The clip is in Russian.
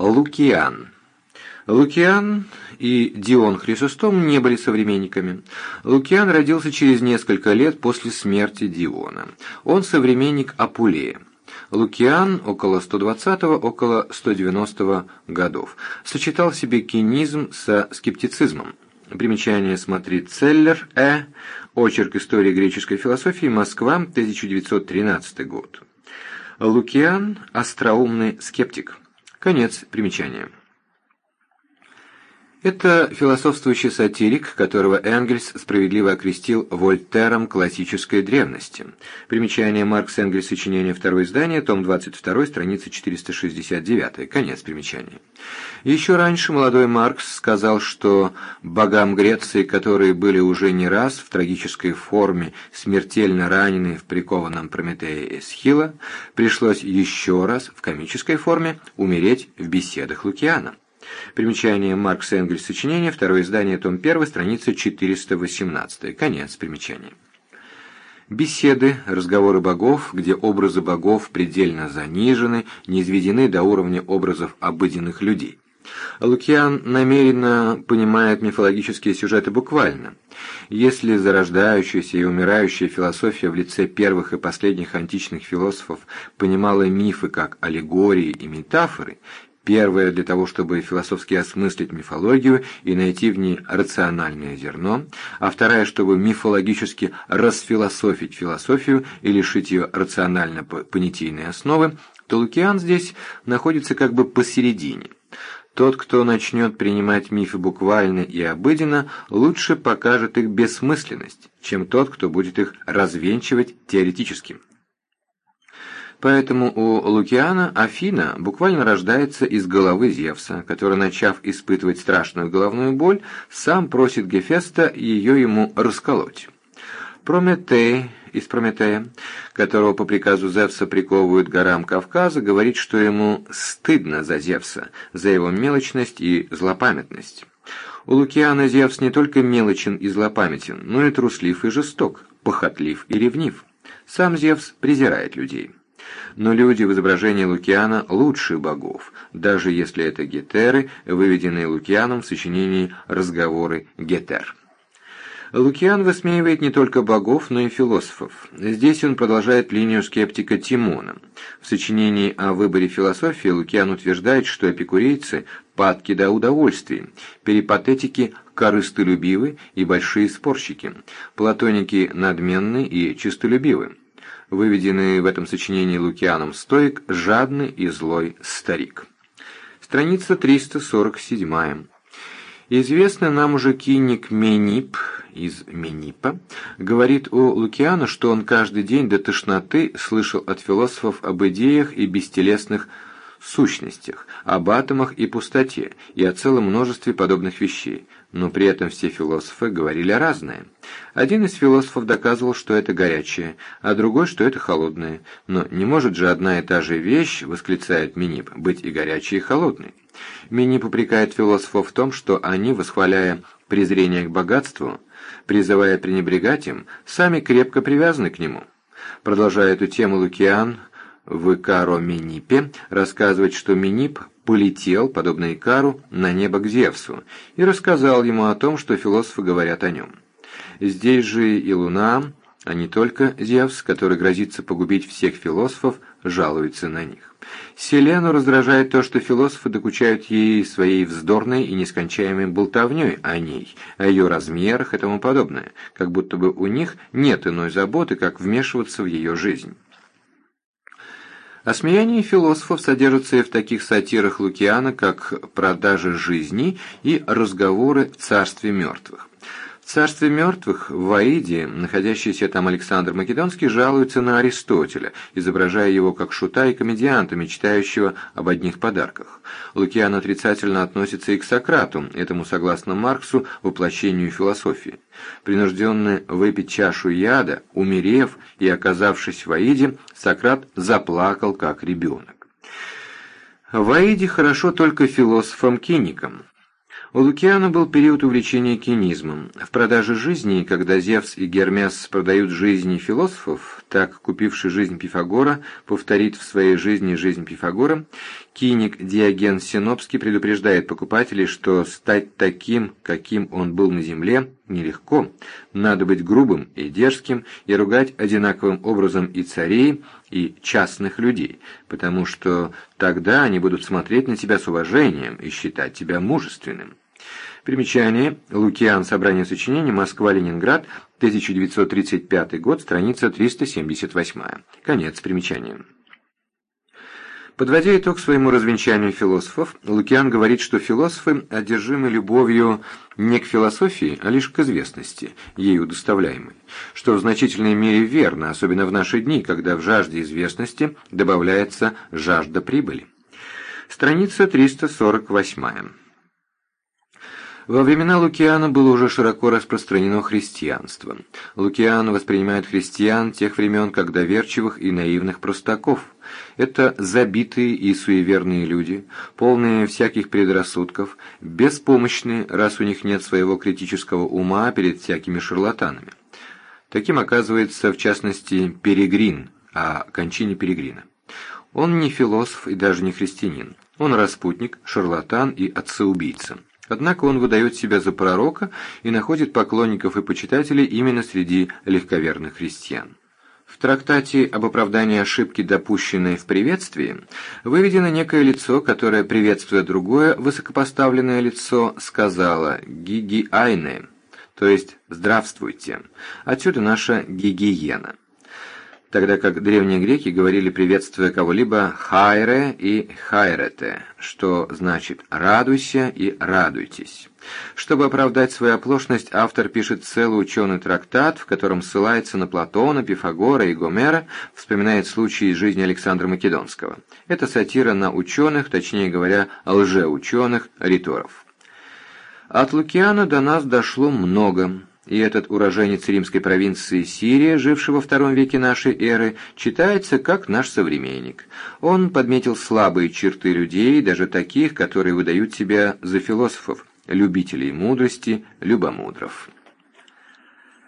Лукиан. Лукиан и Дион Хрисостом не были современниками. Лукиан родился через несколько лет после смерти Диона. Он современник Апулея. Лукиан около 120-го, около 190-го годов. Сочетал в себе кинизм со скептицизмом. Примечание смотри Целлер, Э. Очерк истории греческой философии. Москва, 1913 год. Лукиан – остроумный скептик. Конец примечания. Это философствующий сатирик, которого Энгельс справедливо окрестил Вольтером классической древности. Примечание Маркс Энгельс, сочинение второе издание, том 22, страница 469, конец примечания. Еще раньше молодой Маркс сказал, что богам Греции, которые были уже не раз в трагической форме смертельно ранены в прикованном Прометее Эсхила, пришлось еще раз в комической форме умереть в беседах Лукиана. Примечание Маркс Энгельс сочинение, второе издание, том 1, страница 418. Конец примечания. Беседы, разговоры богов, где образы богов предельно занижены, не изведены до уровня образов обыденных людей. Лукиан намеренно понимает мифологические сюжеты буквально. Если зарождающаяся и умирающая философия в лице первых и последних античных философов понимала мифы как аллегории и метафоры, Первое для того, чтобы философски осмыслить мифологию и найти в ней рациональное зерно, а вторая, чтобы мифологически расфилософить философию и лишить ее рационально-понятийной основы, то Лукиан здесь находится как бы посередине. Тот, кто начнет принимать мифы буквально и обыденно, лучше покажет их бессмысленность, чем тот, кто будет их развенчивать теоретически. Поэтому у Лукиана Афина буквально рождается из головы Зевса, который, начав испытывать страшную головную боль, сам просит Гефеста ее ему расколоть. Прометей из Прометея, которого по приказу Зевса приковывают горам Кавказа, говорит, что ему стыдно за Зевса, за его мелочность и злопамятность. У Лукиана Зевс не только мелочен и злопамятен, но и труслив и жесток, похотлив и ревнив. Сам Зевс презирает людей. Но люди в изображении Лукиана лучше богов, даже если это гетеры, выведенные Лукианом в сочинении «Разговоры Гетер». Лукиан высмеивает не только богов, но и философов. Здесь он продолжает линию скептика Тимона. В сочинении о выборе философии Лукиан утверждает, что эпикурейцы – падки до удовольствий, перипатетики – корыстолюбивы и большие спорщики, платоники – надменны и честолюбивы выведенный в этом сочинении Лукианом стоик «Жадный и злой старик». Страница 347. Известный нам уже киник Менип из Менипа говорит о Лукиана, что он каждый день до тошноты слышал от философов об идеях и бестелесных сущностях, об атомах и пустоте, и о целом множестве подобных вещей, но при этом все философы говорили разное. Один из философов доказывал, что это горячее, а другой, что это холодное. Но не может же одна и та же вещь, восклицает Минип, быть и горячей, и холодной. Минип упрекает философов в том, что они, восхваляя презрение к богатству, призывая пренебрегать им, сами крепко привязаны к нему. Продолжая эту тему Лукиан, в Икаро Минипе рассказывает, что Минип полетел, подобно Икару, на небо к Зевсу и рассказал ему о том, что философы говорят о нем. Здесь же и Луна, а не только Зевс, который грозится погубить всех философов, жалуется на них. Селену раздражает то, что философы докучают ей своей вздорной и нескончаемой болтовней о ней, о ее размерах и тому подобное, как будто бы у них нет иной заботы, как вмешиваться в ее жизнь. Осмеяние философов содержится и в таких сатирах Лукиана, как «Продажа жизни» и «Разговоры в царстве мертвых». Царстве мертвых, в Аиде, находящийся там Александр Македонский, жалуется на Аристотеля, изображая его как шута и комедианта, мечтающего об одних подарках. Лукиан отрицательно относится и к Сократу, этому, согласно Марксу, воплощению философии. Принужденный выпить чашу яда, умерев и оказавшись в Аиде, Сократ заплакал как ребенок. В Аиде хорошо только философам-киникам. У Лукиана был период увлечения кинизмом. В продаже жизни, когда Зевс и Гермес продают жизни философов, так купивший жизнь Пифагора повторит в своей жизни жизнь Пифагора, киник Диоген Синопский предупреждает покупателей, что стать таким, каким он был на земле, нелегко. Надо быть грубым и дерзким и ругать одинаковым образом и царей, и частных людей, потому что тогда они будут смотреть на тебя с уважением и считать тебя мужественным. Примечание. Лукиан. Собрание сочинений. Москва-Ленинград. 1935 год. Страница 378. Конец примечания. Подводя итог своему развенчанию философов, Лукиан говорит, что философы одержимы любовью не к философии, а лишь к известности, ею доставляемой, что в значительной мере верно, особенно в наши дни, когда в жажде известности добавляется жажда прибыли. Страница 348. Во времена Лукиана было уже широко распространено христианство. Лукиан воспринимает христиан тех времен как доверчивых и наивных простаков. Это забитые и суеверные люди, полные всяких предрассудков, беспомощные, раз у них нет своего критического ума перед всякими шарлатанами. Таким оказывается, в частности, Перегрин, о кончине Перегрина. Он не философ и даже не христианин. Он распутник, шарлатан и отцеубийца. Однако он выдает себя за пророка и находит поклонников и почитателей именно среди легковерных христиан. В трактате об оправдании ошибки, допущенной в приветствии, выведено некое лицо, которое, приветствуя другое высокопоставленное лицо, сказала «гиги айне», то есть «здравствуйте». Отсюда наша гигиена тогда как древние греки говорили, приветствуя кого-либо, «хайре» и «хайрете», что значит «радуйся» и «радуйтесь». Чтобы оправдать свою оплошность, автор пишет целый ученый трактат, в котором ссылается на Платона, Пифагора и Гомера, вспоминает случаи из жизни Александра Македонского. Это сатира на ученых, точнее говоря, лжеученых, риторов. От Лукиана до нас дошло много и этот уроженец римской провинции Сирия, живший во втором веке нашей эры, читается как наш современник. Он подметил слабые черты людей, даже таких, которые выдают себя за философов, любителей мудрости, любомудров.